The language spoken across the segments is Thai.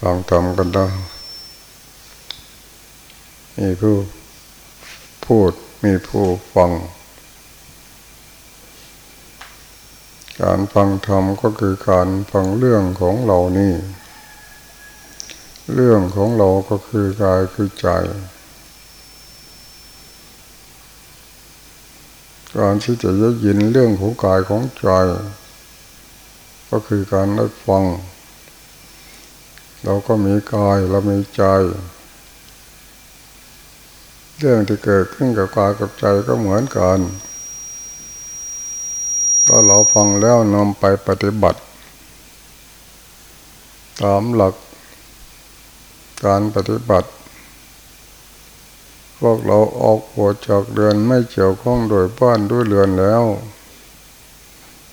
ฟังทำกันได้มีผู้พูดมีผู้ฟัง การฟังธรรมก็คือการฟังเรื่องของเรานี่ เรื่องของเราก็คือกายคือใจ การที่จะยยินเรื่องของกายของใจ ก็คือการได้ฟัง เราก็มีกายเรามีใจ เรื่องที่เกิดขึ้นกับกายกับใจก็เหมือนกันถ้าเราฟังแล้วนำไปปฏิบัติ ตามหลักการปฏิบัติ พวกเราออกหัวจากเรือนไม่เกี่ยวข้องโดยบ้านด้วยเรือนแล้ว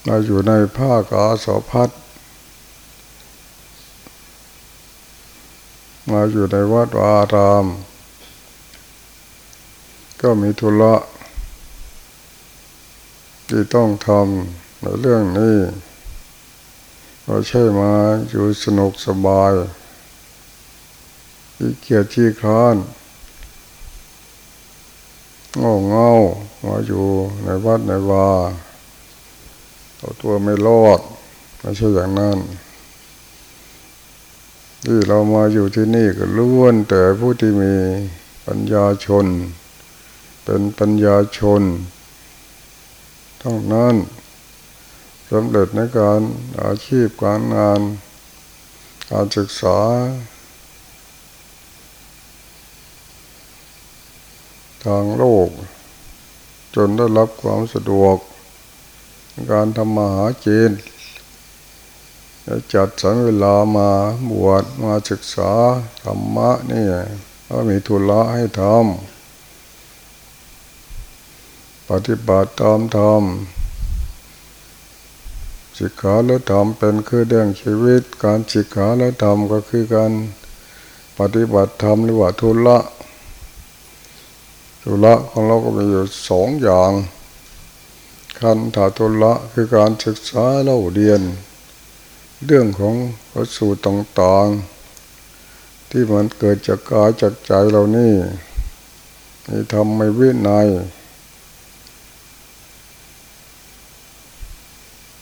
เราอยู่ในผ้ากาสพัด มาอยู่ในวัดวาราม ก็มีธุระที่ต้องทำในเรื่องนี้เราใช่มาอยู่สนุกสบายที่เกียรติคร้านเงาเงามาอยู่ในวัดในวาเอาตัวไม่รอดไม่ใช่อย่างนั้น ที่เรามาอยู่ที่นี่ก็ล้วนแต่ผู้ที่มีปัญญาชน เป็นปัญญาชนทั้งนั้นสำเร็จในการอาชีพการงาน การศึกษาทางโลก จนได้รับความสะดวก การทำมาหาเจน จะจัดสรรเวลามาบวชมาศึกษาธรรมะนี่ก็มีทุละให้ทำปฏิบัติตามธรรมสิกขาและธรรมเป็นคือเรื่องชีวิต การสิกขาและธรรมก็คือการปฏิบัติธรรมหรือว่าทุละทุละของเราก็มีอยู่สองอย่าง คันถาทุละคือการศึกษาเล่าเรียน เรื่องของพระสูตรต่างๆ ที่มันเกิดจากกายจากใจเรานี่มีธรรมไม่วินัย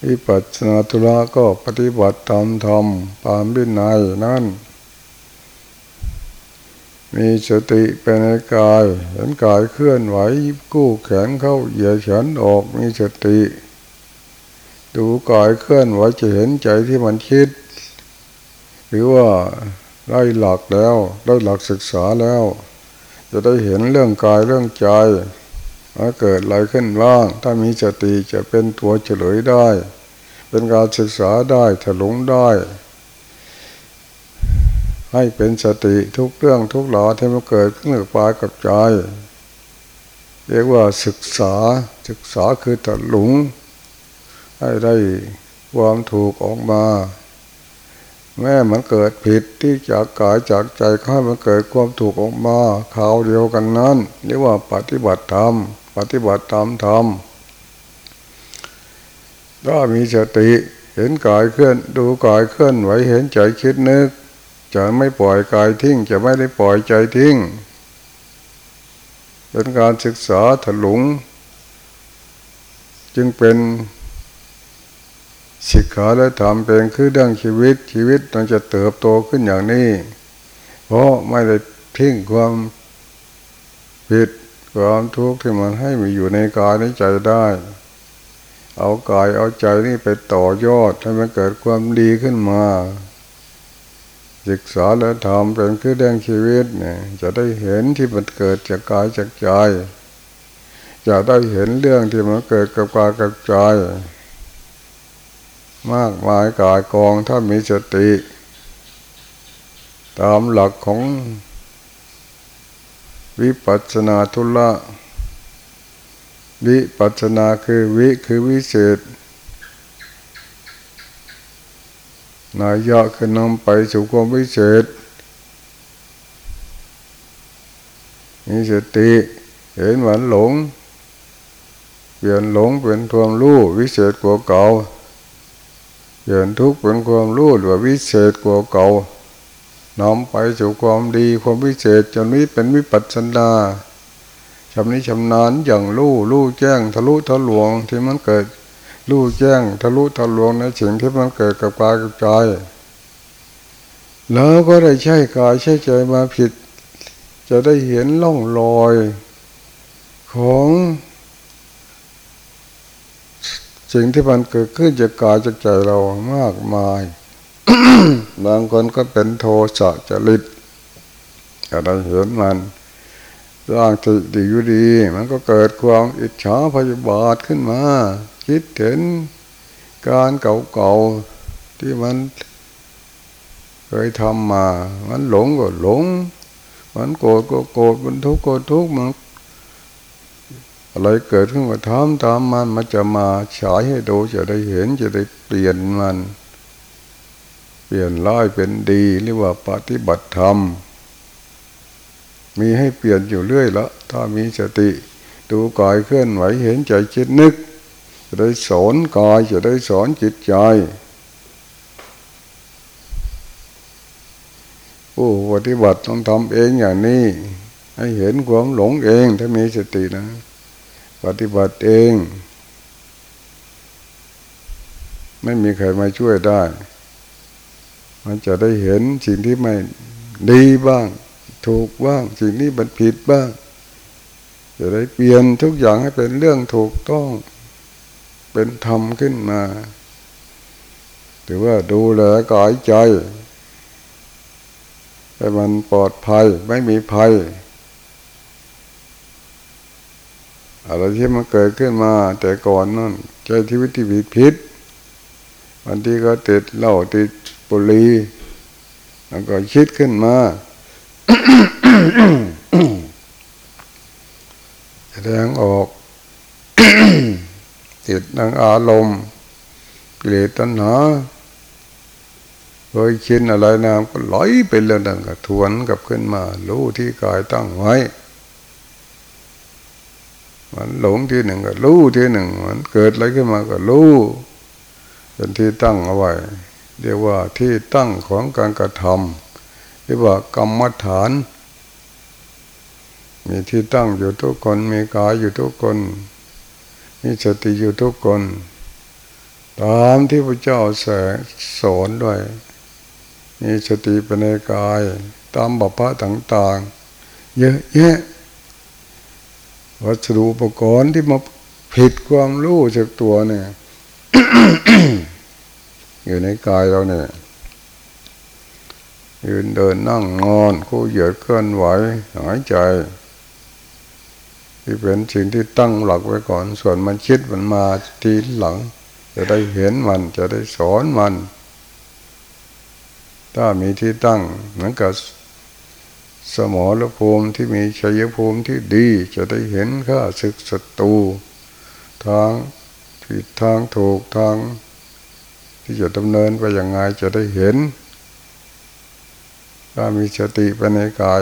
วิปัสนาตุระก็ปฏิบัติตามธรรมตามวินัยนั่น มีสติเป็นในกาย เห็นกายเคลื่อนไหวกู้แขนเข้าเหยียดแขนออกมีสติ ดูกายเคลื่อนไหวจะเห็นใจที่มันคิด หรือว่าได้หลักแล้วได้หลักศึกษาแล้ว จะได้เห็นเรื่องกายเรื่องใจว่าเกิดอะไรขึ้นบ้าง ถ้ามีสติจะเป็นตัวเฉลยได้ เป็นการศึกษาได้ถลุงได้ ให้เป็นสติทุกเรื่องทุกหลาที่มันเกิดขึ้นกับปายกับใจ เรียกว่าศึกษาศึกษาคือถลุง ให้ได้ความถูกออกมา แม่มันเกิดผิดที่จากกายจากใจข้ามันเกิดความถูกออกมาข่าวเดียวกันนั้นเรียกว่าปฏิบัติธรรมปฏิบัติตามธรรมถ้ามีสติเห็นกายเคลื่อนดูกายเคลื่อนไหวเห็นใจคิดนึก จะไม่ปล่อยกายทิ้ง จะไม่ได้ปล่อยใจทิ้งเป็นการศึกษาถลุง จึงเป็น ศิกขาและธรรมเป็นคือเรื่องชีวิตชีวิตต้องจะเติบโตขึ้นอย่างนี้ เพราะไม่ได้ทิ้งความผิดความทุกข์ที่มันให้มีอยู่ในกายในใจได้ เอากายเอาใจนี่ไปต่อยอดให้มันเกิดความดีขึ้นมาศึกษาและทำเป็นคือแดงชีวิตเนี่ยจะได้เห็นที่มันเกิดจากกายจากใจ จะได้เห็นเรื่องที่มันเกิดกับกายกับใจ มากมายกายกองถ้ามีสติ ตามหลักของวิปัสนาทุละวิปัสนาคือวิคือวิเศษนายะคือนำไปสู่ความวิเศษมีสติเห็นเหมือนหลง เปลี่ยนหลงเป็นความรู้วิเศษกว่าเก่า เปลี่ยนทุกข์เป็นความรู้หรือวิเศษกว่าเก่าน้อมไปสู่ความดีความวิเศษจนนี้เป็นวิปัสสนาชำนิชำนาญอย่างรู้รู้แจ้งทะลุทะลวงที่มันเกิดรู้แจ้งทะลุทะลวงในสิ่งที่มันเกิดกับกายกับใจแล้วก็ได้ใช้กายใช้ใจมาผิด จะได้เห็นล่องรอยของ สิ่งที่มันเกิดขึ้นจากกายจากใจเรามากมายบางคนก็เป็นโทสะจริตก็ได้เห็นมันร่างติดีอยู่ดี มันก็เกิดความอิจฉาพยาบาทขึ้นมา คิดเห็นการเก่าๆที่มันเคยทำมา มันหลงก็หลง มันโกรธก็โกรธมันทุกข์ก็ทุกข์มัน อะไรเกิดขึ้นก็ทำตามมันมันจะมาฉายให้ดูจะได้เห็นจะได้เปลี่ยนมัน เปลี่ยนร้ายเป็นดีเรียกว่าปฏิบัติธรรม มีให้เปลี่ยนอยู่เรื่อยละถ้ามีสติ ดูกายเคลื่อนไหวเห็นใจคิดนึก จะได้สอนกายจะได้สอนจิตใจผู้ปฏิบัติต้องทำเองอย่างนี้ ให้เห็นความหลงเองถ้ามีสตินะ ปฏิบัติเอง ไม่มีใครมาช่วยได้ มันจะได้เห็นสิ่งที่ไม่ดีบ้าง ถูกบ้าง สิ่งนี้มันผิดบ้าง จะได้เปลี่ยนทุกอย่างให้เป็นเรื่องถูกต้อง เป็นธรรมขึ้นมาถือว่าดูแลกายใจให้มันปลอดภัยไม่มีภัย อะไรที่มันเกิดขึ้นมา แต่ก่อนนั่นใจที่วิธีผิดพิษบางทีก็ติดเหล้าติดบุรีแล้วก็คิดขึ้นมาแสดงออกติดนังอารมณ์กิเลสตัณหาเคยชินอะไรนะก็ไหลไปเรื่องนั้นก็ทวนกับขึ้นมา รู้ที่กายตั้งไว้ มันหลงที่หนึ่งก็รู้ที่หนึ่งมันเกิดอะไรขึ้นมาก็รู้เป็นที่ตั้งเอาไว้ เรียกว่าที่ตั้งของการกระทำเรียกว่ากรรมฐาน มีที่ตั้งอยู่ทุกคนมีกายอยู่ทุกคนมีสติอยู่ทุกคน ตามที่พระเจ้าแสสอนด้วย มีสติเป็นในกาย ตามบัพพะต่างๆ เยอะแยะ วัสดุอุปกรณ์ที่มาผิดความรู้จากตัวเนี่ย อยู่ในกายเราเนี่ยยืนเดินนั่งนอนคู่เหยียดเคลื่อนไหวหายใจ ที่เป็นสิ่งที่ตั้งหลักไว้ก่อน ส่วนมันคิดมันมาทีหลัง จะได้เห็นมันจะได้สอนมัน ถ้ามีที่ตั้งเหมือนกับ สมรภูมิที่มีชัยภูมิที่ดีจะได้เห็นข้าศึกศัตรูทางผิดทางถูกทาง ที่จะดำเนินไปอย่างไงจะได้เห็น ถ้ามีสติไปในกาย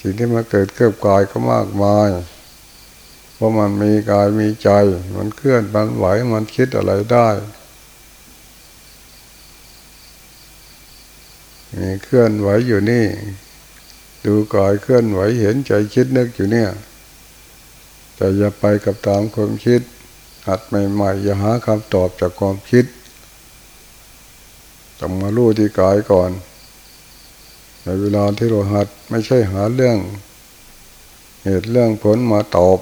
สิ่งที่มาเกิดเกิดกายก็มากมาย เพราะมันมีกายมีใจ มันเคลื่อนมันไหวมันคิดอะไรได้มีเคลื่อนไหวอยู่นี่ ดูกายเคลื่อนไหวเห็นใจคิดนึกอยู่เนี่ยแต่อย่าไปกับตามความคิด หัดใหม่ๆอย่าหาคำตอบจากความคิดต้องมาลู่ที่กายก่อน ในเวลาที่เราหัดไม่ใช่หาเรื่อง เหตุเรื่องผลมาตอบ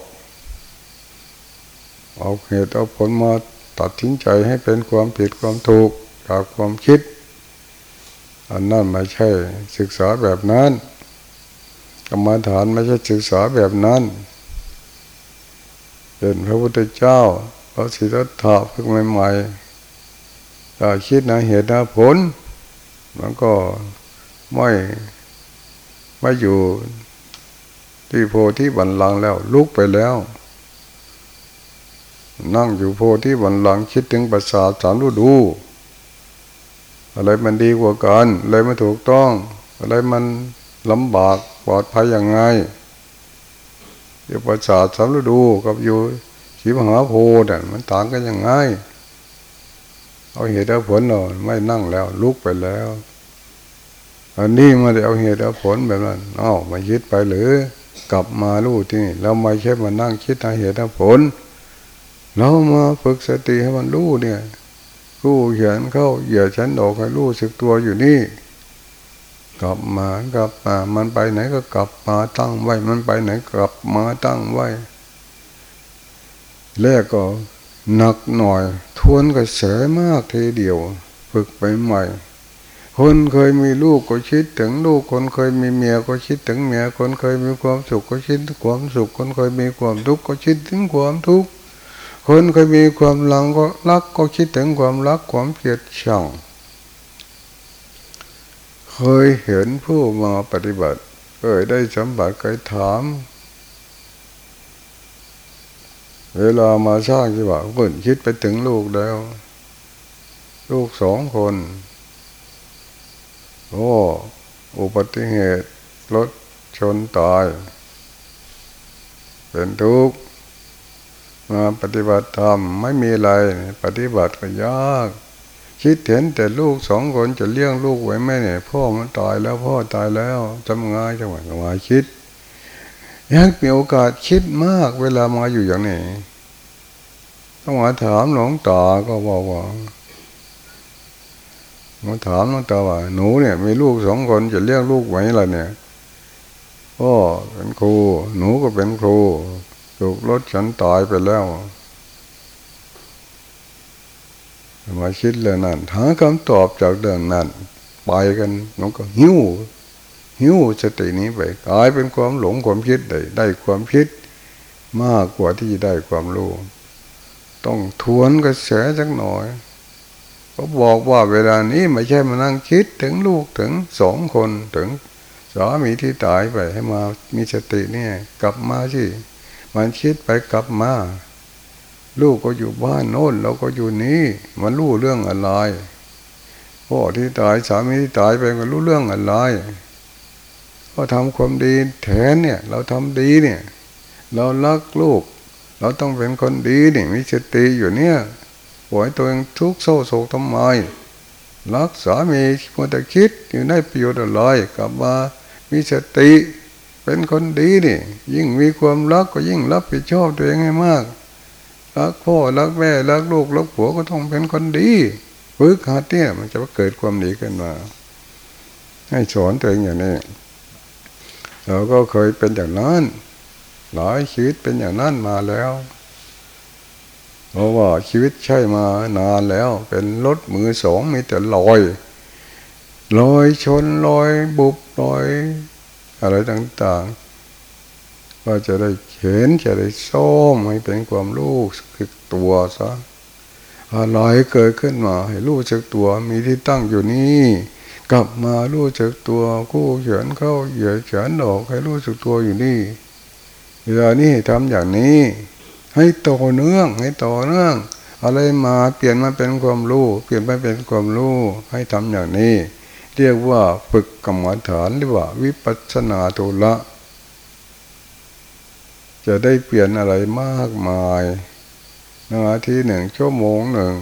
เอาเหตุเอาผลมาตัดทิ้งใจให้เป็นความผิดความถูกจากความคิด อันนั้นไม่ใช่ศึกษาแบบนั้น กรรมฐานไม่ใช่ศึกษาแบบนั้นเป็นพระพุทธเจ้าพระสิทธัตถะเพิ่งใหม่ๆถ้าคิดนะเหตุนะผล มันก็ไม่ไม่อยู่ที่โพธิบันลังแล้ว ลุกไปแล้ว นั่งอยู่โพธิบันลังคิดถึงภาษาสามฤดู อะไรมันดีกว่ากันอะไรมันถูกต้อง อะไรมันลำบาก ปลอดภัยยังไงอยู่ประสาทสามฤดูกับอยู่ขีมหาโพนี่มันต่างกันยังไงเอาเหตุผลหน่อยไม่นั่งแล้ว ลุกไปแล้วอันนี้มาได้เอาเหตุเอาผลแบบนั้นอ้าวมายึดไปหรือกลับมาลู่ที่นี่เราไม่ใช่มานั่งคิดหาเหตุหาผล เรามาฝึกสติให้มันรู้เนี่ยรู้เขียนเข้าเหยียดฉันออกให้รู้สึกตัวอยู่นี่ กลับมากลับมา มันไปไหนก็กลับมาตั้งไว้ มันไปไหนกลับมาตั้งไว้แรกก็หนักหน่อย ทวนกระแสมากทีเดียว ฝึกไปใหม่ คนเคยมีลูกก็คิดถึงลูก คนเคยมีเมียก็คิดถึงเมีย คนเคยมีความสุขก็คิดถึงความสุข คนเคยมีความทุกข์ก็คิดถึงความทุกข์ คนเคยมีความหลังก็รักก็คิดถึงความรักความเกลียดชัง เคยเห็นผู้มาปฏิบัติ เคยได้สัมผัสเคยถาม เวลามาสร้างจีวะเปิดคิดไปถึงลูกแล้ว ลูกสองคน โอ้อุบัติเหตุรถชนตาย เป็นทุกข์มาปฏิบัติธรรมไม่มีอะไร ปฏิบัติก็ยาก คิดเห็นแต่ลูกสองคนจะเลี้ยงลูกไว้ไหมเนี่ยพ่อมันตายแล้วพ่อตายแล้วจำง่ายจังหวะมาคิดยังมีโอกาสคิดมากเวลามาอยู่อย่างนี้ต้องมาถามหลวงตาก็บอกว่ามาถามน้องตาว่า หนูเนี่ย มีลูกสองคนจะเลี้ยงลูกไหวล่ะเนี่ยพ่อเป็นครู หนูก็เป็นครูถูกรถฉันตายไปแล้ว มาคิดเลยนั่นหาคำตอบจากเรื่องนั้นไปกันน้องก็หิวหิวสตินี้ไปกลายเป็นความหลงความคิดได้ได้ความคิดมากกว่าที่ได้ความรู้ต้องทวนกระแสสักหน่อยเขาบอกว่าเวลานี้ไม่ใช่มานั่งคิดถึงลูกถึงสองคนถึงสามีที่ตายไปให้มามีสติเนี่ย กลับมาสิมันคิดไปกลับมา ลูกก็อยู่บ้านโน่นเราก็อยู่นี้มันรู้เรื่องอะไรพ่อที่ตายสามีที่ตายไปก็รู้เรื่องอะไร ก็ทำความดีแทนเนี่ย เราทำดีเนี่ย เรารักลูก เราต้องเป็นคนดีนี่มีสติอยู่เนี่ยปล่อยตัวเองทุกโซโศกทำไมรักษามีมัวแต่คิดอยู่ได้ประโยชน์อะไรกลับมามีสติเป็นคนดีนี่ ยิ่งมีความรักก็ยิ่งรับผิดชอบตัวเองให้มาก รักพ่อรักแม่รักลูกรักผัวก็ต้องเป็นคนดีฝึกหัดเนี่ยมันจะเกิดความดีขึ้นมา ให้สอนตัวเองอย่างนี้เราก็เคยเป็นอย่างนั้นหลายชีวิตเป็นอย่างนั้นมาแล้วเพราะว่าชีวิตใช่มานานแล้ว เป็นรถมือสองมีแต่ลอยลอยชนลอยบุบลอย อะไรต่าง ๆ ก็จะได้เห็นจะได้ส้มให้เป็นความรู้สึกตัวซะอะไรเกิดขึ้นมา ให้รู้จักตัวมีที่ตั้งอยู่นี่ กลับมารู้จักตัวกู้เฉินเข้าเหยียดเฉินออกให้รู้จักตัวอยู่นี่เวลานี้ทำอย่างนี้ ให้ต่อเนื่องให้ต่อเนื่อง อะไรมาเปลี่ยนมาเป็นความรู้เปลี่ยนไปเป็นความรู้ให้ทำอย่างนี้ เรียกว่าฝึกกรรมฐานหรือว่าวิปัสสนาตุละ จะได้เปลี่ยนอะไรมากมายนาทีหนึ่งชั่วโมงหนึ่ง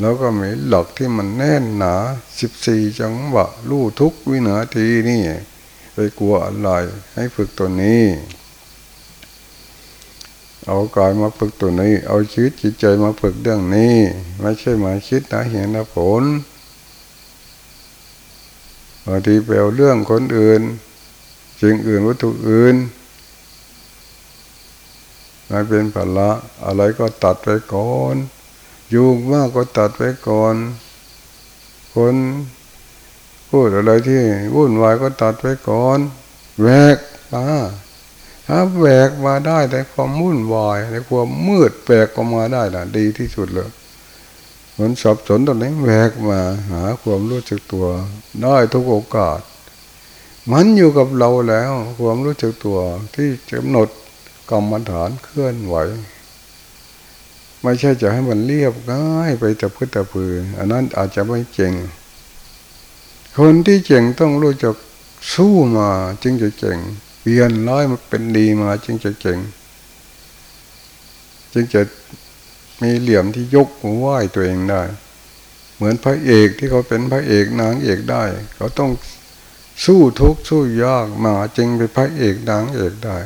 แล้วก็มีหลักที่มันแน่นหนาสิบสี่จังหวะรู้ทุกวินาทีนี่ไปกลัวอะไรให้ฝึกตัวนี้ เอากายมาฝึกตัวนี้ เอาชีวิตจิตใจมาฝึกเรื่องนี้ ไม่ใช่มาคิดนะเห็นนะผลบางทีไปเอาเรื่องคนอื่นสิ่งอื่นวัตถุอื่น มาเป็นภาระอะไรก็ตัดไปก่อนยุ่งมากก็ตัดไปก่อน คนพูดอะไรที่วุ่นวายก็ตัดไปก่อนแวกตาถ้าแบกมาได้ในความมุ่นวายในความมืดแบกก็มาได้นะดีที่สุดเลยมือนสับสนตอนนี้แบกมา หาความรู้จักตัว ได้ทุกโอกาส มันอยู่กับเราแล้ว ความรู้จักตัวที่กำหนด กรรมฐานเคลื่อนไหว ไม่ใช่จะให้มันเรียบง่ายไปแต่พื้นแต่พืนอันนั้นอาจจะไม่เจ๋งคนที่เจ๋งต้องรู้จักสู้มาจึงจะเจ๋งเปลี่ยนร้อยมาเป็นดีมาจึงจะเก่ง จึงจะมีเหลี่ยมที่ยกไหวตัวเองได้ เหมือนพระเอกที่เขาเป็นพระเอกนางเอกได้ เขาต้องสู้ทุกข์สู้ยากมาจึงเป็นพระเอกดังเอกได้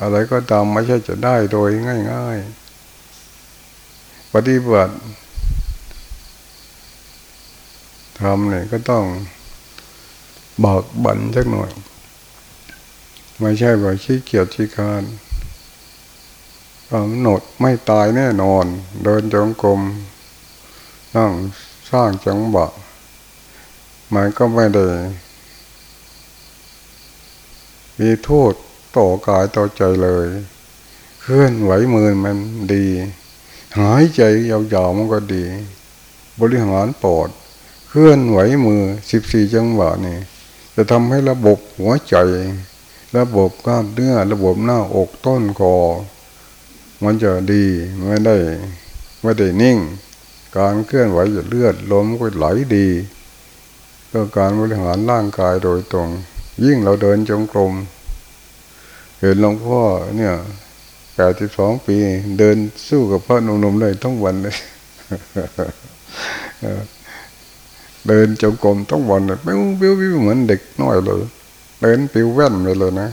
อะไรก็ตามไม่ใช่จะได้โดยง่ายๆ ปฏิบัติทำเนี่ยก็ต้องบอกบันสักหน่อย ไม่ใช่ว่าขี้เกียจขี้คานกำหนดไม่ตายแน่นอน เดินจงกรมนั่งสร้างจังหวะมันก็ไม่ได้มีโทษ ต่อกายต่อใจเลย เคลื่อนไหวมือมันดี หายใจยาวๆมันก็ดี บริหารปอด เคลื่อนไหวมือสิบสี่จังหวะนี่จะทำให้ระบบหัวใจ ระบบกล้ามเนื้อระบบหน้าอกต้นคอมันจะดีไม่ได้ไม่ได้นิ่ง การเคลื่อนไหวจะเลือดลมก็ไหลดีก็การบริหารร่างกายโดยตรง ยิ่งเราเดินจงกรม เห็นหลวงพ่อเนี่ยแปดสิบสองปี เดินสู้กับพระนุ่มๆเลยทั้งวันเลยเดินจงกรมทั้งวันเลยปิ้วปิ้วปิ้วเหมือนเด็กน้อยเลยเดินปิ้วแว่นไปเลยนะ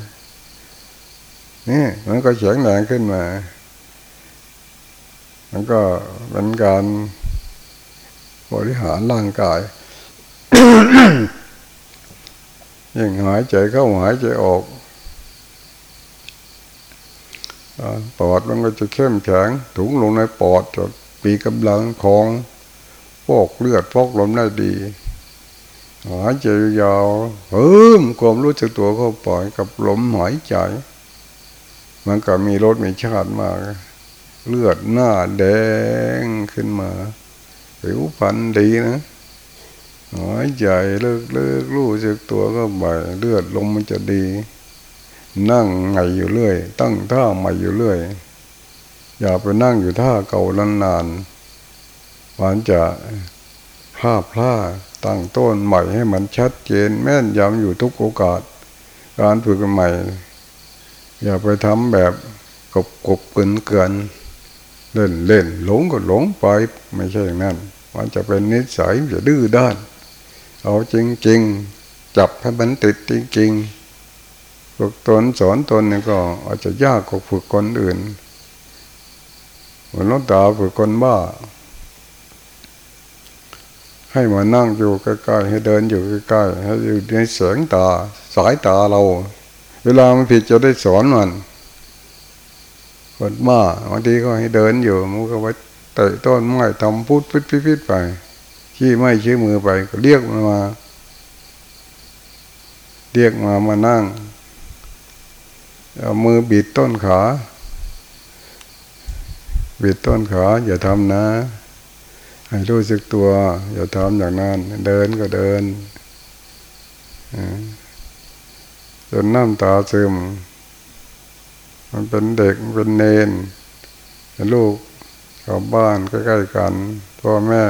นี่มันก็เฉียงแรงขึ้นมา มันก็เป็นการบริหารร่างกายยิ่งหายใจเข้าหายใจออก ปอดมันก็จะเข้มแข็งถุงลงในปอดจะปีกำลังของพอกเลือดพอกลมได้ดีหายใจยาวเพิ่มความรู้สึกตัวเข้าปล่อยกับลมหายใจ มันก็มีรสมีชาติมาก เลือดหน้าแดงขึ้นมาผิวพรรณดีนะหายใจเลิกเลิกรู้สึกตัวก็ไปเลือดลงมันจะดี นั่งไงอยู่เรื่อย ตั้งท่าใหม่อยู่เรื่อย อย่าไปนั่งอยู่ท่าเก่านานๆมันจะภาพพลาตั้งต้นใหม่ให้มันชัดเจน แม่นยำอยู่ทุกโอกาส การฝึกใหม่ อย่าไปทำแบบกบกบเกินเกินเล่นเล่นหลงก็หลงไป ไม่ใช่อย่างนั้น มันจะเป็นนิสัยจะดื้อด้าน เอาจริงๆจับให้มันติดจริงๆ ฝึกตนสอนตนนี่ก็อาจจะยากกว่าฝึกคนอื่นเหมือนน้องตาฝึกคนบ้า ให้มานั่งอยู่ใกล้ๆให้เดินอยู่ใกล้ๆให้อยู่ในแสงตา สายตาเรา เวลามันผิดจะได้สอนมันคนบ้าบางทีก็ให้เดินอยู่มันก็ไว้เตะต้นไม้ทำพุดพิดพิดไปชี้ไม่ชี้มือไปก็เรียกมันมา เรียกมามานั่ง เอามือบิดต้นขาบิดต้นขาอย่าทำนะ ให้รู้สึกตัว อย่าทำอย่างนั้น เดินก็เดินจนน้ำตาซึม มันเป็นเด็กเป็นเนนเป็นลูกกับบ้านใกล้ๆกันพ่อแม่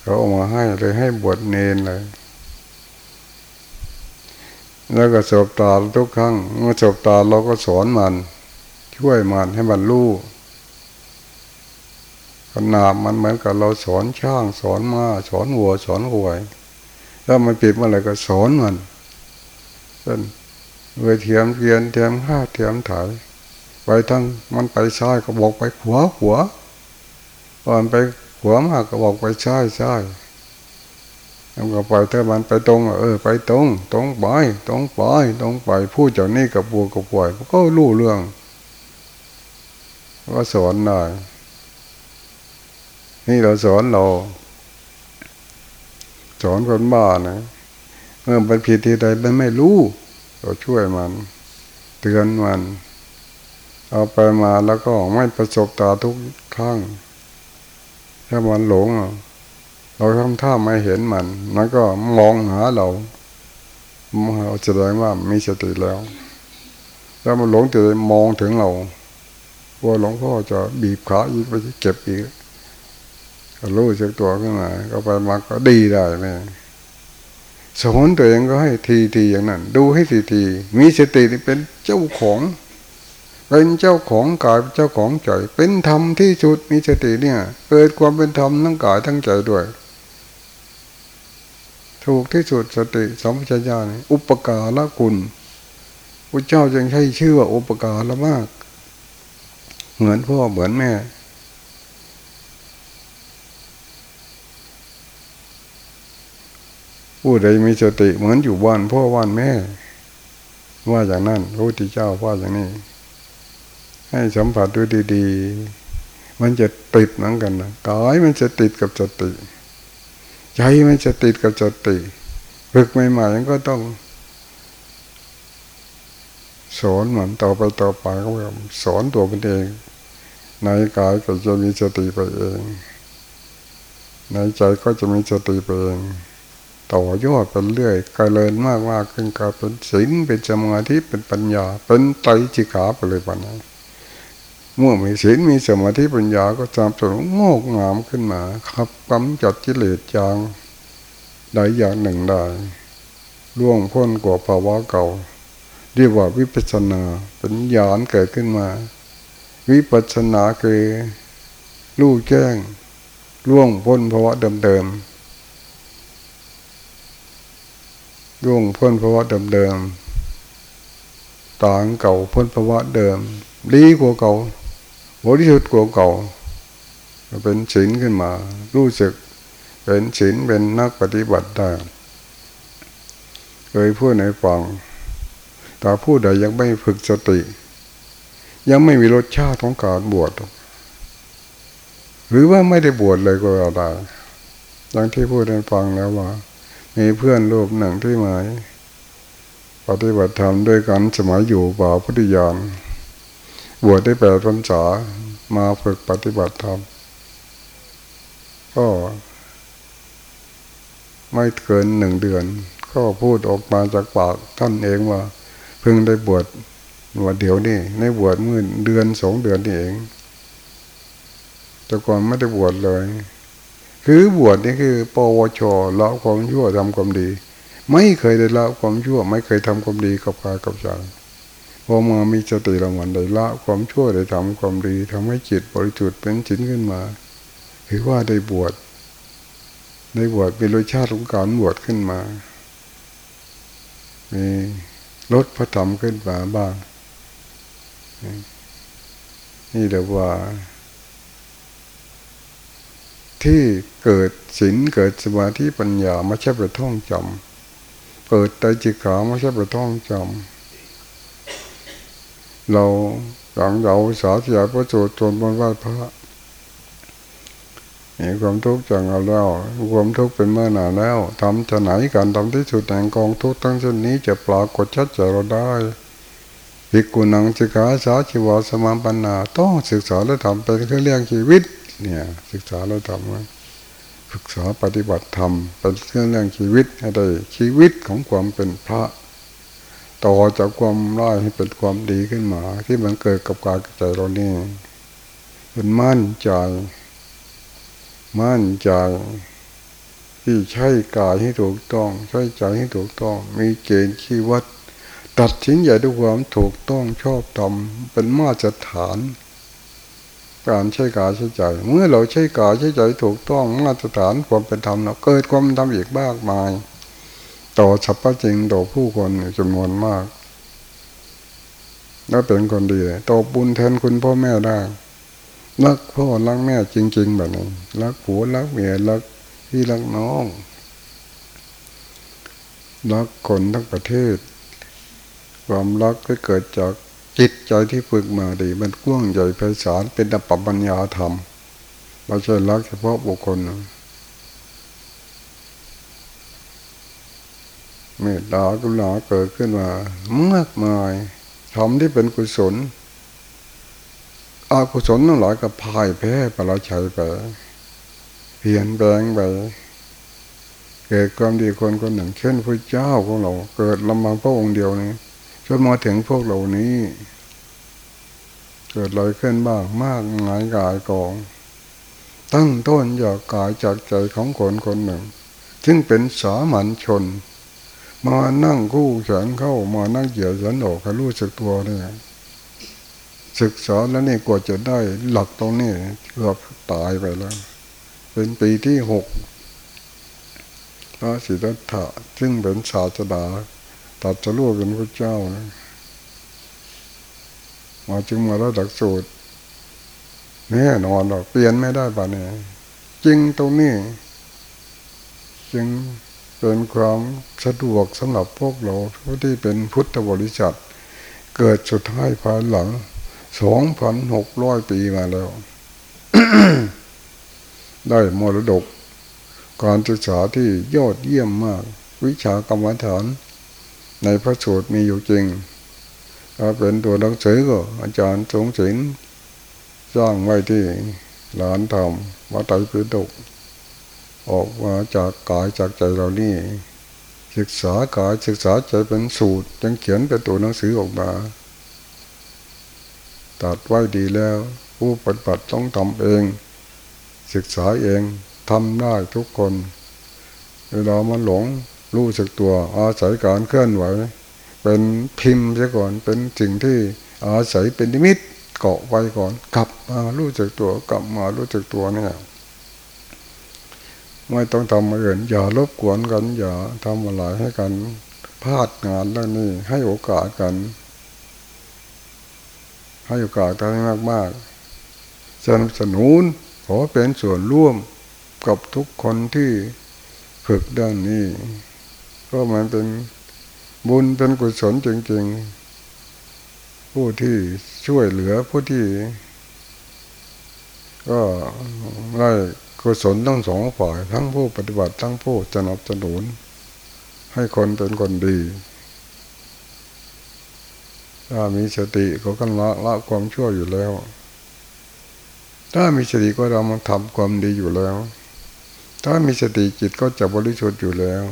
เขาเอามาให้เลยให้บวชเนนเลย แล้วก็สบตาทุกครั้งเมื่อสบตาเราก็สอนมัน ช่วยมันให้มันรู้ขนาดมันเหมือนกับเราสอนช่างสอนมาสอนหัวสอนหวยถ้ามันผิดเมื่อไรก็สอนมันเป็นเวเทียมเกียนเทียมห้าเทียมถ่ายไปทั้งมันไปซ้ายก็บอกไปขวาขวาตอนไปขวามากก็บอกไปซ้ายซ้าย แล้วก็ไปถ้ามันไปตรงเออ ไปตรง ตรงไปตรงไปตรงไปพูดจากนี้กับบัวกับปล่อยก็รู้เรื่อง ก็สอนได้นี่เราสอนเราสอนคนบ้านะเมื่อเป็นผิดที่ใดมันไม่รู้เราช่วยมัน เตือนมัน เอาไปมาแล้วก็ไม่ประสบตาทุกครั้งถ้ามันหลง เราทำท่าไม่เห็นมันมันก็มองหาเราเราแสดงว่ามีสติแล้วถ้ามันหลงจะมองถึงเรากลัวหลวงพ่อจะบีบขาอีกไปเก็บอีกรู้จักตัวขึ้นมาก็ไปมาก็ดีได้ไหมสอนตัวเองก็ให้ทีทีอย่างนั้น ดูให้ทีทีมีสติเป็นเจ้าของเป็นเจ้าของกายเจ้าของใจ เป็นธรรมที่สุดมีสติเนี่ย เกิดความเป็นธรรมทั้งกายทั้งใจด้วย ถูกที่สุดสติสัมปชัญญะอุปการะคุณพระเจ้าจึงใช้ชื่อว่าอุปการะมาก เหมือนพ่อเหมือนแม่ ผู้ใดมีสติเหมือนอยู่บ้านพ่อบ้านแม่ ว่าอย่างนั้นพระพุทธเจ้าว่าอย่างนี้ ให้สัมผัสด้วยดี ๆ มันจะติดเหมือนกันนะกายมันจะติดกับสติ ใจมันจะติดกับสติฝึกใหม่ๆก็ต้องสอนเหมือนต่อไปต่อไปก็สอนตัวมันเอง ในกายก็จะมีสติไปเอง ในใจก็จะมีสติไปเอง ต่อยอดไปเรื่อยกลายเลินมากมากขึ้นกลายเป็นศีลเป็นสมาธิเป็นปัญญา เป็นไตรจิขาไปเลยปัญญา เมื่อมีศีลมีสมาธิปัญญาก็จำตัวงอกงามขึ้นมาขับกำจัดกิเลสจางใดอย่างหนึ่งได้ล่วงพ้นกว่าภาวะเก่า เรียกว่าวิปัสนาป็นญาเกิดขึ้นมา วิปัสนาคือรู้แจ้งล่วงพ้นภาวะเดิมๆล่วงพ้นภาวะเดิมๆต่างเก่าพ้นภาวะเดิม ดีกว่าเก่า บริสุทธิ์กว่าเก่าเป็นศีลขึ้นมา รู้สึกเป็นศีลเป็นนักปฏิบัติได้เคยพูดในฟังแต่ผู้ใดยังไม่ฝึกสติ ยังไม่มีรสชาติของการบวชหรือว่าไม่ได้บวชเลยก็ได้อย่างที่พูดในฟังแล้วว่า มีเพื่อนรูปหนึ่งที่หมายปฏิบัติธรรมด้วยกันสมัยอยู่ป่าพุทธิยาน บวชได้แปดพรรษามาฝึกปฏิบัติธรรมก็ไม่เกินหนึ่งเดือน ก็พูดออกมาจากปากท่านเองว่า เพิ่งได้บวชวันเดี๋ยวนี่ในบวชมื่นเดือนสองเดือนนี่เอง แต่ก่อนไม่ได้บวชเลย คือบวชนี่คือ ปวชละความชั่วทำความดี ไม่เคยได้ละความชั่ว ไม่เคยทำความดีกับกายกับใจ พอมามีสติระมันได้ละ ความชั่วได้ทำความดีทำให้จิตบริสุทธิ์เป็นจิตขึ้นมาถือว่าได้บวชได้บวชเป็นรสชาติของการบวชขึ้นมามีลดพระธรรมขึ้นมาบ้าง นี่เรียกว่า ที่เกิดศีลเกิดสมาธิปัญญาไม่ใช่ไปท่องจำเปิดใจจิตขาไม่ใช่ไปท่องจำ เราหลังเราสาธยายพระโจทย์จนบนไหว้พระมีความทุกข์จังเอาแล้วความทุกข์เป็นเมื่อนานแล้วทำจะไหนการทำที่สุดแห่งกองทุกข์ทั้งเช่นนี้จะปรากฏชัดเจนเราได้ภิกขุนังศึกษาสาชีวสมาปัญนาต้องศึกษาและทำเป็นเครื่องเลี้ยงชีวิต เนี่ย ศึกษาและทำศึกษาปฏิบัติธรรมเป็นเครื่องเลี้ยงชีวิตให้ได้ชีวิตของความเป็นพระ ต่อจากความร้ายให้เป็นความดีขึ้นมา ที่มันเกิดกับกายใจเรานี่เป็นมั่นใจ มั่นใจ ที่ใช้กายให้ถูกต้อง ใช้ใจให้ถูกต้อง มีเกณฑ์ชีวัด ตัดสินใหญ่ด้วยความถูกต้องชอบธรรมเป็นมาตรฐานการใช้กายใช้ใจ เมื่อเราใช้กายใช้ใจถูกต้องมาตรฐานความเป็นธรรมเราเกิดความธรรมอีกมากมาย ต่อสัพพจริงต่อผู้คนจำนวนมาก แล้วเป็นคนดีต่อบุญแทนคุณพ่อแม่ได้รักพ่อรักแม่จริง ๆ แบบนี้รักผัวรักเมียรักพี่รักน้องรักคนทั้งประเทศ ความรักก็เกิดจากจิตใจที่ฝึกมาดี มันกว้างใหญ่ไพศาลเป็นดับปัญญาธรรมเราใช่รักเฉพาะบุคคล เมตตากรุณาเกิดขึ้นมามากมายทำที่เป็นกุศลอกุศลทั้งหลายก็พ่ายแพ้ปราชัยไปเปลี่ยนแปลงไปเกิดความดีคนคนหนึ่ง เช่นพระเจ้าของเรา เกิดลำบากพระองค์เดียวนี้จนมาถึงพวกเหล่านี้ เกิดลอยขึ้นบ้างมากหงายกายกอง ตั้งต้นจากกายจากใจของคนคนหนึ่ง ซึ่งเป็นสามัญชน มานั่งคู่แขนเข้ามานั่งเหยียดสันออกให้รู้สึกตัวเนี่ยศึกษาแล้วนี่กว่าจะได้หลักตรงนี้เกือบตายไปแล้ว เป็นปีที่หกพระสิทธัตถะซึ่งเป็นศาสดาตัดจะรู้เป็นพระเจ้านะมาจึงมาแล้วดักสูตรแน่นอนหรอกเปลี่ยนไม่ได้ป่ะเนี่ยจริงตรงนี้ จึง เป็นความสะดวกสำหรับพวกเราผู้ที่เป็นพุทธบริษัท เกิดสุดท้ายภายหลังสองพันหกร้อยปีมาแล้ว ได้มรดก การศึกษาที่ยอดเยี่ยมมาก วิชากรรมฐาน ในพระสูตรมีอยู่จริงถ้าเป็นตัวหนังสือก็อาจารย์สงสินสร้างไว้ที่หลานทำวัดไตรปิฎก ออกมาจากกายจากใจเรานี่ ศึกษากายศึกษาใจเป็นสูตรจึงเขียนเป็นตัวหนังสือออกมา ตัดไว้ดีแล้ว ผู้ปฏิบัติต้องทำเอง ศึกษาเองทำได้ทุกคนเวลามันหลงรู้สึกตัว อาศัยการเคลื่อนไหว เป็นพิมพ์ซะก่อนเป็นสิ่งที่อาศัยเป็นนิมิตเกาะไว้ก่อน กลับมารู้จักตัว กลับมารู้จักตัวเนี่ย ไม่ต้องทำอะไรอย่ารบกวนกัน อย่าทำอะไรให้กันพลาดงานแล้วนี่ให้โอกาสกัน ให้โอกาสกันมากมากสนับสนุนขอเป็นส่วนร่วมกับทุกคนที่ฝึกด้านนี้ ก็มันเป็นบุญเป็นกุศลจริง ๆ ผู้ที่ช่วยเหลือผู้ที่ ก็ได้ กุศลทั้งสองฝ่ายทั้งผู้ปฏิบัติทั้งผู้สนับสนุน ให้คนเป็นคนดี ถ้ามีสติก็กันละละความชั่วอยู่แล้ว ถ้ามีสติก็เรามาทำความดีอยู่แล้ว ถ้ามีสติจิตก็จะบริสุทธิ์อยู่แล้ว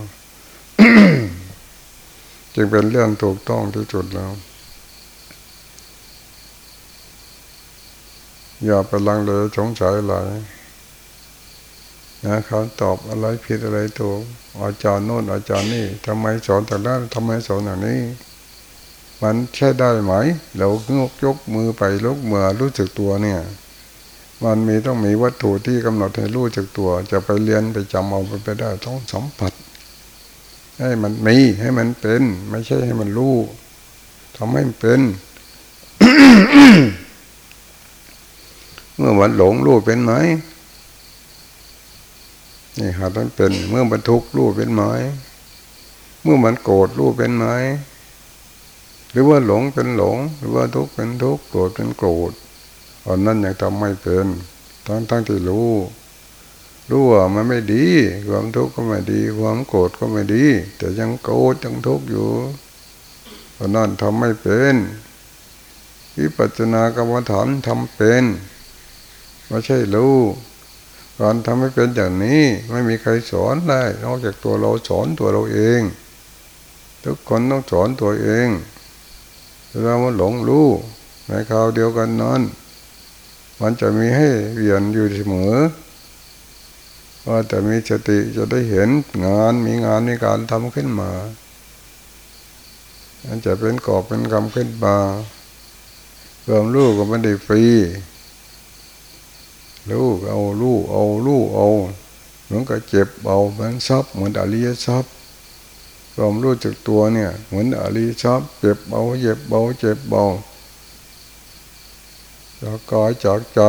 จึงเป็นเรื่องถูกต้องที่สุดแล้ว อย่าไปลังเลสงสัยอะไร นะเขาตอบอะไรผิดอะไรถูกอาจารย์โน่นอาจารย์นี่ทำไมสอนแต่นั้นทำไมสอนอย่างนี้ มันใช่ได้ไหมเรางกยกมือไปลุกเมื่อรู้สึกตัวเนี่ย มันมีต้องมีวัตถุที่กำหนดให้รู้จักตัว จะไปเรียนไปจำเอาไปไปได้ต้องสัมผัส ให้มันมีให้มันเป็น ไม่ใช่ให้มันรู้ทำให้มันเป็น เมื่อมันหลงรู้เป็นไหม นี่หามันเป็นเมื่อมันทุกข์รู้เป็นไหมเมื่อมันโกรธรู้เป็นไหมหรือว่าหลงเป็นหลง หรือว่าทุกข์เป็นทุกข์โกรธเป็นโกรธตอนนั้นยังทำไม่เป็นทั้งทั้งที่รู้รู้ว่ามันไม่ดี ความทุกข์ก็ไม่ดี ความโกรธก็ไม่ดี แต่ยังโกรธยังทุกข์อยู่ตอนนั้นทำไม่เป็นวิปัจจนากรรมฐานทำเป็นไม่ใช่รู้ การทำให้เป็นอย่างนี้ไม่มีใครสอนได้ นอกจากตัวเราสอนตัวเราเอง ทุกคนต้องสอนตัวเองเรามันหลงรู้ในคราวเดียวกันนั้น มันจะมีให้เวียนอยู่เสมอว่าแต่มีสติจะได้เห็นงานมีงานมีการทำขึ้นมามันจะเป็นกอบเป็นกรรมขึ้นมาเริ่มรู้ก็ไม่ได้ฟรี รู้เอารู้เอารู้เอาเหมือนกับเจ็บเบาเหมือนซับเหมือนอริยซับความรู้จักตัวเนี่ย เหมือนอริยซับเจ็บเบาเจ็บเบาเจ็บเบาจากกายจากใจ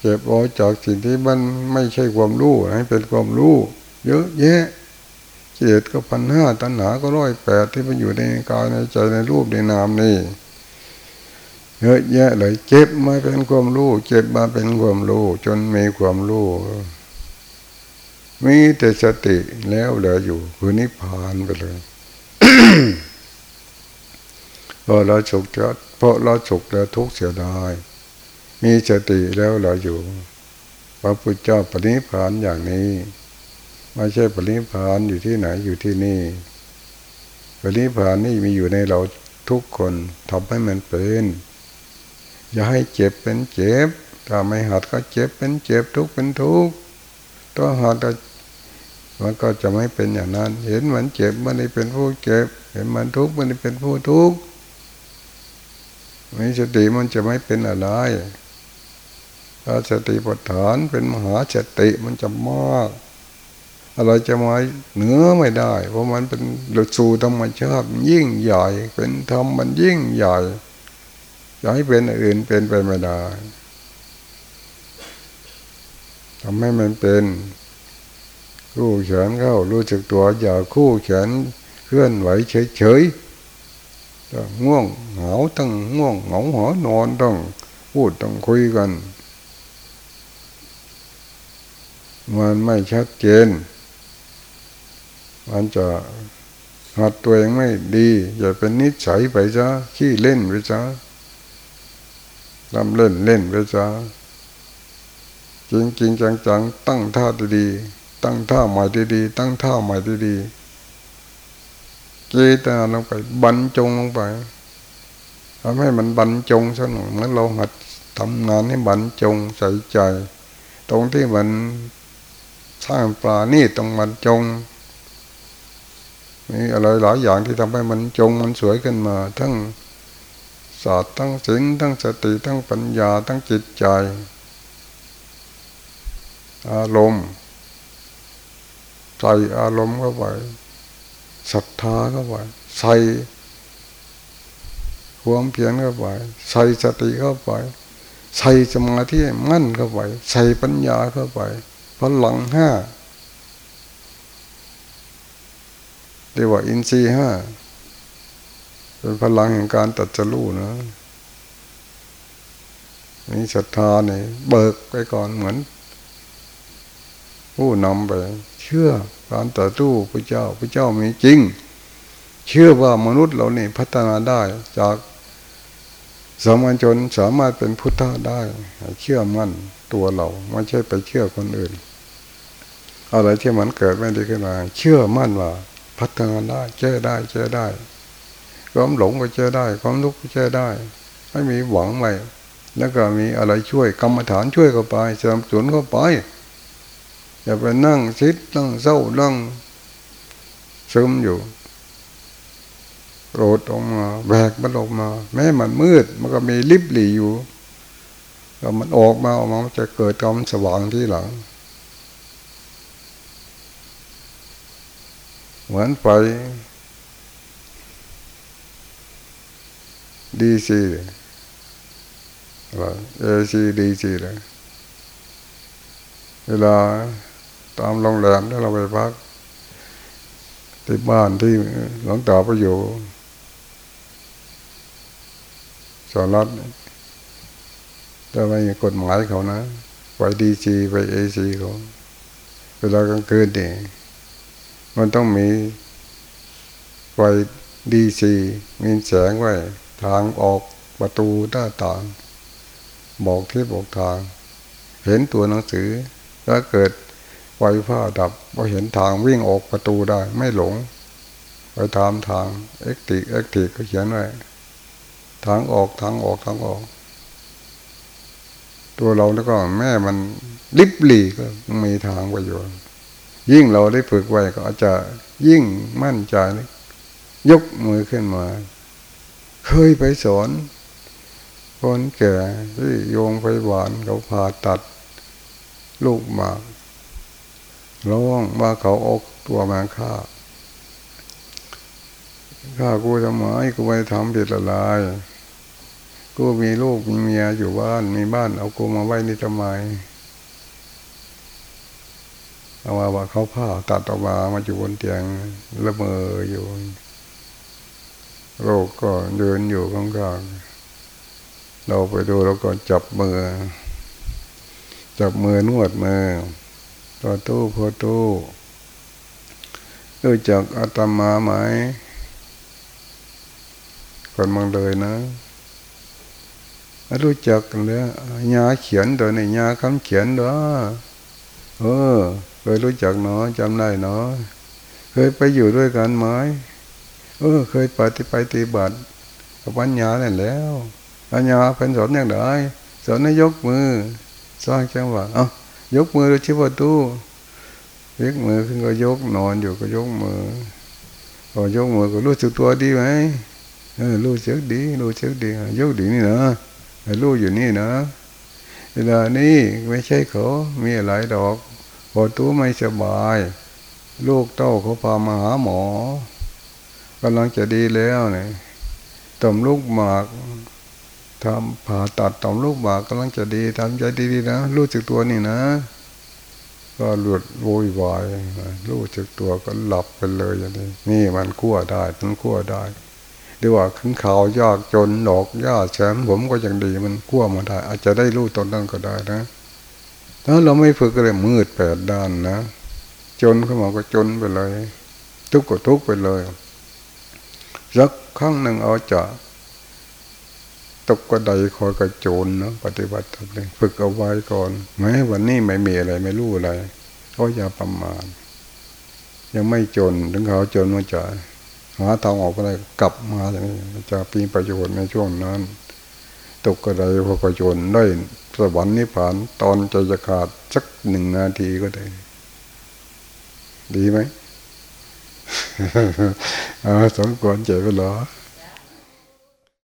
เจ็บเอาจากสิ่งที่มันไม่ใช่ความรู้ให้เป็นความรู้ เยอะแยะเจตก็พันห้าตัณหาก็ร้อยแปดที่มันอยู่ในกายในใจในรูปในนามนี่ เยอะแยะเลยเจ็บมาเป็นความรู้เจ็บมาเป็นความรู้จนมีความรู้มีแต่สติแล้วเหลืออยู่คือนิพพานไปเลยพอเราฉุกเฉินเพราะเราฉุกแล้วทุกเสียดายมีสติแล้วเราอยู่พระพุทธเจ้าปณิพานอย่างนี้ไม่ใช่ปณิพานอยู่ที่ไหนอยู่ที่นี่ปณิพานนี่มีอยู่ในเราทุกคนทำให้มันเป็น อย่าให้เจ็บเป็นเจ็บถ้าไม่หัดก็เจ็บเป็นเจ็บทุกเป็นทุกต้องหัดมันก็จะไม่เป็นอย่างนั้น เห็นมันเจ็บมันนี่เป็นผู้เจ็บ เห็นมันทุกข์มันนี่เป็นผู้ทุกข์มีสติมันจะไม่เป็นอะไรถ้าสติปัฏฐานเป็นมหาสติมันจะมากอะไรจะมาเหนือไม่ได้ เพราะมันเป็นหลักสูธรรมชาติยิ่งใหญ่ เป็นธรรมมันยิ่งใหญ่ จะให้เป็นอื่นเป็นไปไม่ได้ทำให้มันเป็นคู่แขนเข้ารู้จักตัวอย่าคู่แขนเคลื่อนไหวเฉยๆต้องง่วงเหงาต้องง่วงเหงาหอนอนต้องพูดต้องคุยกันมันไม่ชัดเจน มันจะหัดตัวเองไม่ดี อย่าเป็นนิสัยไปซะขี้เล่นไปซะ ทำเล่นเล่นไปซะจริงจริงจังจังตั้งท่าดีตั้งท่าใหม่ดีๆตั้งท่าใหม่ดีๆเกตาลงไปบรรจงลงไปทำให้มันบรรจงซะหน่อยเมื่อเราหัดทำงานให้บรรจงใส่ใจ ตรงที่มันสร้างปลานี่ตรงบรรจงมีอะไรหลายอย่างที่ทำให้มันจงมันสวยขึ้นมา ทั้ง ศาสตร์ทั้งศีลทั้งสติทั้งปัญญาทั้งจิตใจ อารมณ์ใส่อารมณ์เข้าไปศรัทธาเข้าไปใส่ความเพียรเข้าไปใส่สติเข้าไปใส่สมาธิมั่นเข้าไปใส่ปัญญาเข้าไปพลังห้าเรียกว่าอินทรีย์ห้า เป็นพลังแห่งการตัดจรู้นะนี่ศรัทธาเนี่ยเบิกไปก่อนเหมือน ผู้นำไป เชื่อการต่อสู้พระเจ้าพระเจ้ามีจริง เชื่อว่ามนุษย์เราเนี่ยพัฒนาได้จากสามัญชนสามารถเป็นพุทธะได้ เชื่อมั่นตัวเราไม่ใช่ไปเชื่อคนอื่น อะไรที่มันเกิดไม่ดีขึ้นมา เชื่อมั่นว่า พัฒนาได้เจอได้เจอได้ ความหลงก็เจอได้ ความทุกข์ก็เจอได้ไม่มีหวังใหม่แล้วก็มีอะไรช่วยกรรมฐานช่วยเข้าไปเสริมสุนเข้าไป อย่าไปนั่งซิดนั่งเศร้านั่งซึมอยู่โรดออกมาแบกมันออกมา แม้มันมืด มันก็มีลิบหลีอยู่แล้วมันออกมาออกมาจะเกิดความสว่างที่หลัง เหมือนไฟ ดีซีเอซีดีซีเลยเวลาตามโรงแรมที่เราไปพักที่บ้านที่หลวงตาไปอยู่สอนรัฐจะไม่มีกฎหมายเขานะไปดีซีไปเอซีเขาเวลากลางคืนนี่มันต้องมีไฟดีซีมีแสงไว้ ทางออกประตูหน้าต่าง บอกที่บอกทาง เห็นตัวหนังสือถ้าเกิดไฟฟ้าดับพอเห็นทางวิ่งออกประตูได้ ไม่หลง ไปตามทางเอ็กติเอ็กติก็เขียนไว้ทางออกทางออกทางออก ตัวเราแล้วก็แม่มันลิบหลีก็มีทางไปอยู่ยิ่งเราได้ฝึกไว้ก็อาจจะยิ่งมั่นใจยกมือขึ้นมา เคยไปสอนคนแก่ที่โยงไฟหวานเขาผ่าตัดลูกหมากร้องว่าเขาออกตัวมาฆ่าฆ่ากูทำไมกูไปทำผิดอะไรกูมีลูกมีเมียอยู่บ้านมีบ้านเอากูมาไว้นี่ทำไมเอาว่าว่าเขาผ้าตัดออกมามาอยู่บนเตียงละเมออยู่ โรคก็เดินอยู่ข้างๆเราไปดูเราก็จับมือ จับมือนวดมือตัวตู้พอตู้รู้จักอาตมาไหมคนมังเลยนะรู้จักกันเลยยาเขียนตัวนี้ยาคำเขียนด้วยเออเคยรู้จักเนาะจำได้เนาะเคยไปอยู่ด้วยกันไหม เออ เคยปฏิไปฏิบัติกับปัญญาเนี่ยแล้วปัญญาเป็นสอนอย่างไรสอนให้ยกมือสร้างจังหวะอะยกมือดูชิประตูยกมือขึ้นก็ยกนอนอยู่ก็ยกมือพอยกมือก็รู้สึกตัวดีไหมเออรู้สึกดีรู้สึกดียกดีนี่นะรู้อยู่นี่นะเวลานี้ไม่ใช่เขา มีอะไรดอกพอตู้ไม่สบาย ลูกเต้าเขาพามาหาหมอำลังจะดีแล้วเนี่ยต่อมลูกหมากทำผ่าตัดต่อมลูกหมากกำลังจะดีทำใจดีๆนะรู้จักตัวนี่นะ ก็หลุดโวยวายรู้จักตัวก็หลับไปเลยอย่างนี้นี่มันขั้วได้มันขั้วได้หรือว่าขึ้นข่าวยากจนหนอกยาแฉมผมก็ยังดีมันขั้วมาได้ อาจจะได้รู้ตอนนั้นก็ได้นะ ถ้าเราไม่ฝึกก็เลยมืดแปดด้านนะ จนขึ้นมาก็จนไปเลย ทุกข์ก็ทุกข์ไปเลย สักครั้งหนึ่งเอาจะตกกระไดคอยกระโจนเนาะปฏิบัติทำเลยฝึกเอาไว้ก่อนแม้วันนี้ไม่มีอะไรไม่รู้อะไรก็อย่าประมาณยังไม่จนถึงเขาจนมันจะหาทางออกอะไรกลับมาอย่างนี้จะปีประโยชน์ในช่วงนั้น ตกกระไดพอกระโจนได้สวรรค์นิพพานตอนใจจะขาดสักหนึ่งนาทีก็ได้ ดีไหม สมควรเจ็บไปหรอ